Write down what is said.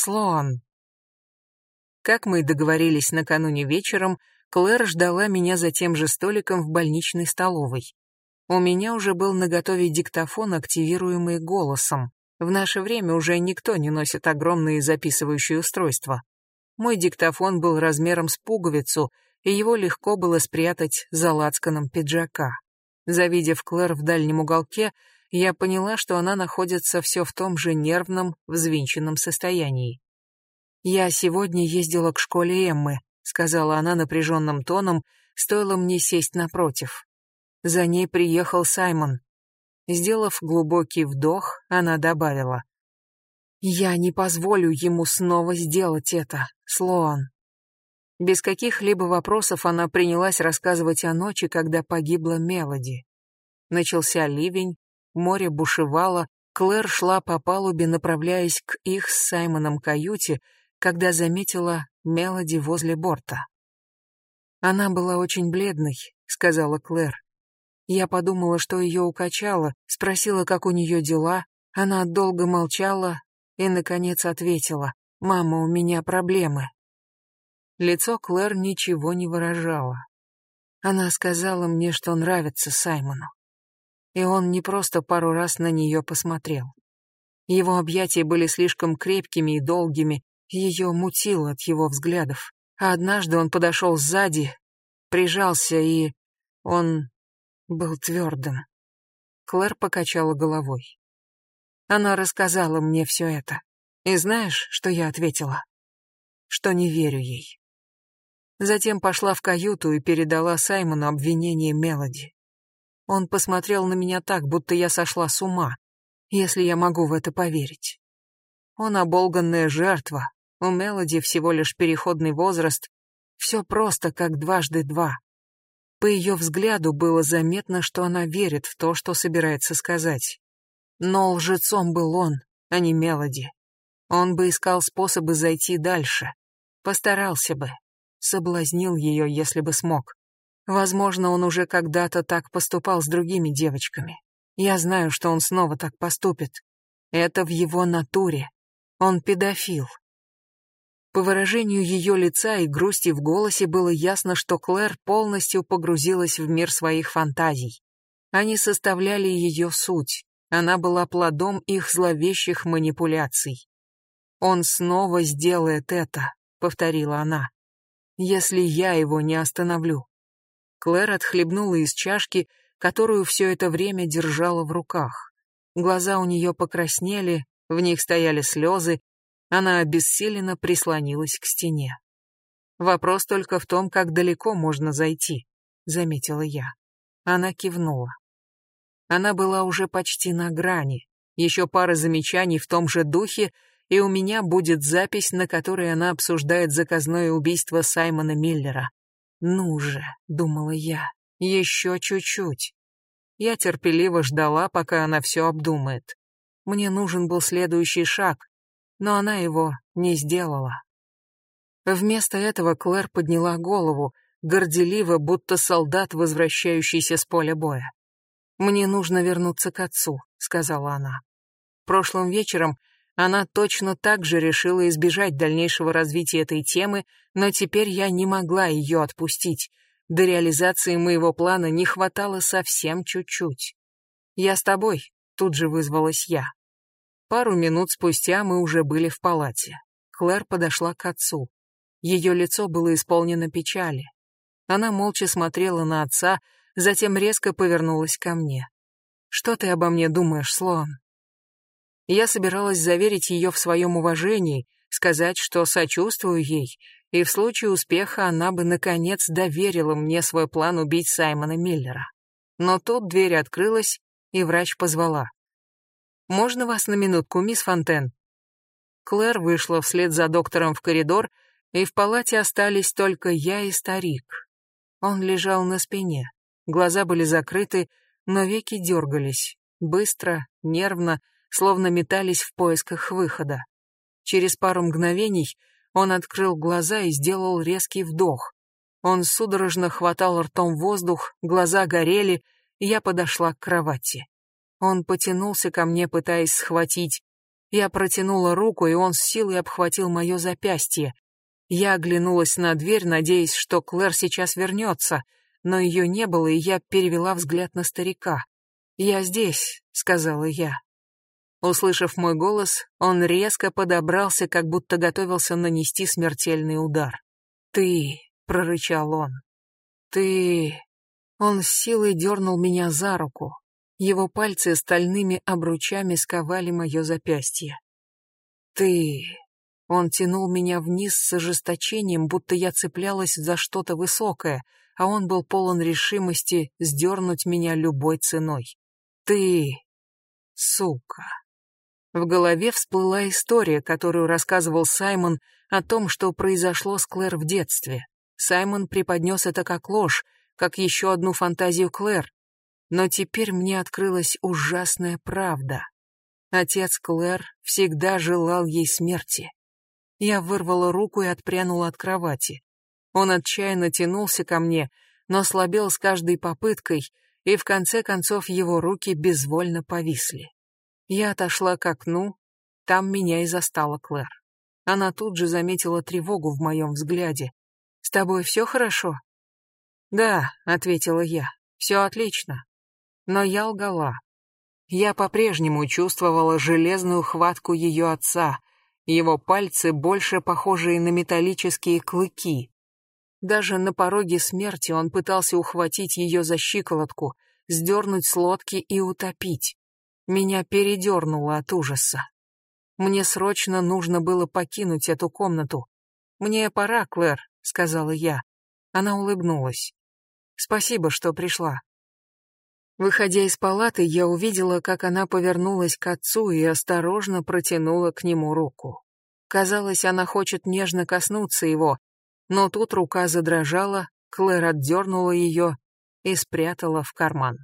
Слоан. Как мы и договорились накануне вечером, Клэр ждала меня за тем же столиком в больничной столовой. У меня уже был наготове диктофон, активируемый голосом. В наше время уже никто не носит огромные записывающие устройства. Мой диктофон был размером с пуговицу, и его легко было спрятать за лацканом пиджака. Завидев Клэр в дальнем уголке, я поняла, что она находится все в том же нервном, взвинченном состоянии. «Я сегодня ездила к школе Эммы», — сказала она напряженным тоном, стоило мне сесть напротив. За ней приехал Саймон. Сделав глубокий вдох, она добавила. «Я не позволю ему снова сделать это, Слоан». Без каких-либо вопросов она принялась рассказывать о ночи, когда погибла Мелоди. Начался ливень, море бушевало, Клэр шла по палубе, направляясь к их с Саймоном каюте, когда заметила Мелоди возле борта. «Она была очень бледной», — сказала Клэр. Я подумала, что ее укачало, спросила, как у нее дела. Она долго молчала и, наконец, ответила. «Мама, у меня проблемы». Лицо Клэр ничего не выражало. Она сказала мне, что нравится Саймону и он не просто пару раз на нее посмотрел. Его объятия были слишком крепкими и долгими, ее мутило от его взглядов. А однажды он подошел сзади, прижался, и он был твердым. Клэр покачала головой. Она рассказала мне все это. И знаешь, что я ответила? Что не верю ей. Затем пошла в каюту и передала Саймону обвинение Мелоди. Он посмотрел на меня так, будто я сошла с ума, если я могу в это поверить. Он оболганная жертва, у Мелоди всего лишь переходный возраст, все просто как дважды два. По ее взгляду было заметно, что она верит в то, что собирается сказать. Но лжецом был он, а не Мелоди. Он бы искал способы зайти дальше. Постарался бы. Соблазнил ее, если бы смог. Возможно, он уже когда-то так поступал с другими девочками. Я знаю, что он снова так поступит. Это в его натуре. Он педофил. По выражению ее лица и грусти в голосе было ясно, что Клэр полностью погрузилась в мир своих фантазий. Они составляли ее суть. Она была плодом их зловещих манипуляций. «Он снова сделает это», — повторила она, — «если я его не остановлю». Клэр отхлебнула из чашки, которую все это время держала в руках. Глаза у нее покраснели, в них стояли слезы, она обессиленно прислонилась к стене. «Вопрос только в том, как далеко можно зайти», — заметила я. Она кивнула. Она была уже почти на грани. Еще пара замечаний в том же духе, и у меня будет запись, на которой она обсуждает заказное убийство Саймона Миллера. «Ну же», — думала я, — «еще чуть-чуть». Я терпеливо ждала, пока она все обдумает. Мне нужен был следующий шаг, но она его не сделала. Вместо этого Клэр подняла голову, горделиво, будто солдат, возвращающийся с поля боя. «Мне нужно вернуться к отцу», — сказала она. Прошлым вечером она точно так же решила избежать дальнейшего развития этой темы, но теперь я не могла ее отпустить. До реализации моего плана не хватало совсем чуть-чуть. «Я с тобой», — тут же вызвалась я. Пару минут спустя мы уже были в палате. Клэр подошла к отцу. Ее лицо было исполнено печали. Она молча смотрела на отца, затем резко повернулась ко мне. «Что ты обо мне думаешь, Слоан?» Я собиралась заверить ее в своем уважении, сказать, что сочувствую ей, и в случае успеха она бы, наконец, доверила мне свой план убить Саймона Миллера. Но тут дверь открылась, и врач позвала. «Можно вас на минутку, мисс Фонтен?» Клэр вышла вслед за доктором в коридор, и в палате остались только я и старик. Он лежал на спине. Глаза были закрыты, но веки дергались. Быстро, нервно, словно метались в поисках выхода. Через пару мгновений он открыл глаза и сделал резкий вдох. Он судорожно хватал ртом воздух, глаза горели, и я подошла к кровати. Он потянулся ко мне, пытаясь схватить. Я протянула руку, и он с силой обхватил мое запястье. Я оглянулась на дверь, надеясь, что Клэр сейчас вернется, но ее не было, и я перевела взгляд на старика. «Я здесь», — сказала я. Услышав мой голос, он резко подобрался, как будто готовился нанести смертельный удар. «Ты», — прорычал он, — «ты...» Он с силой дернул меня за руку. Его пальцы стальными обручами сковали мое запястье. «Ты...» Он тянул меня вниз с ожесточением, будто я цеплялась за что-то высокое, а он был полон решимости сдернуть меня любой ценой. «Ты... сука...» В голове всплыла история, которую рассказывал Саймон о том, что произошло с Клэр в детстве. Саймон преподнес это как ложь, как еще одну фантазию Клэр. Но теперь мне открылась ужасная правда. Отец Клэр всегда желал ей смерти. Я вырвала руку и отпрянула от кровати. Он отчаянно тянулся ко мне, но слабел с каждой попыткой, и в конце концов его руки безвольно повисли. Я отошла к окну, там меня и застала Клэр. Она тут же заметила тревогу в моем взгляде. «С тобой все хорошо?» «Да», — ответила я, — «все отлично». Но я лгала. Я по-прежнему чувствовала железную хватку ее отца, его пальцы больше похожие на металлические клыки. Даже на пороге смерти он пытался ухватить ее за щиколотку, сдернуть с лодки и утопить. Меня передернуло от ужаса. Мне срочно нужно было покинуть эту комнату. «Мне пора, Клэр», — сказала я. Она улыбнулась. «Спасибо, что пришла». Выходя из палаты, я увидела, как она повернулась к отцу и осторожно протянула к нему руку. Казалось, она хочет нежно коснуться его, но тут рука задрожала, Клэр отдернула ее и спрятала в карман.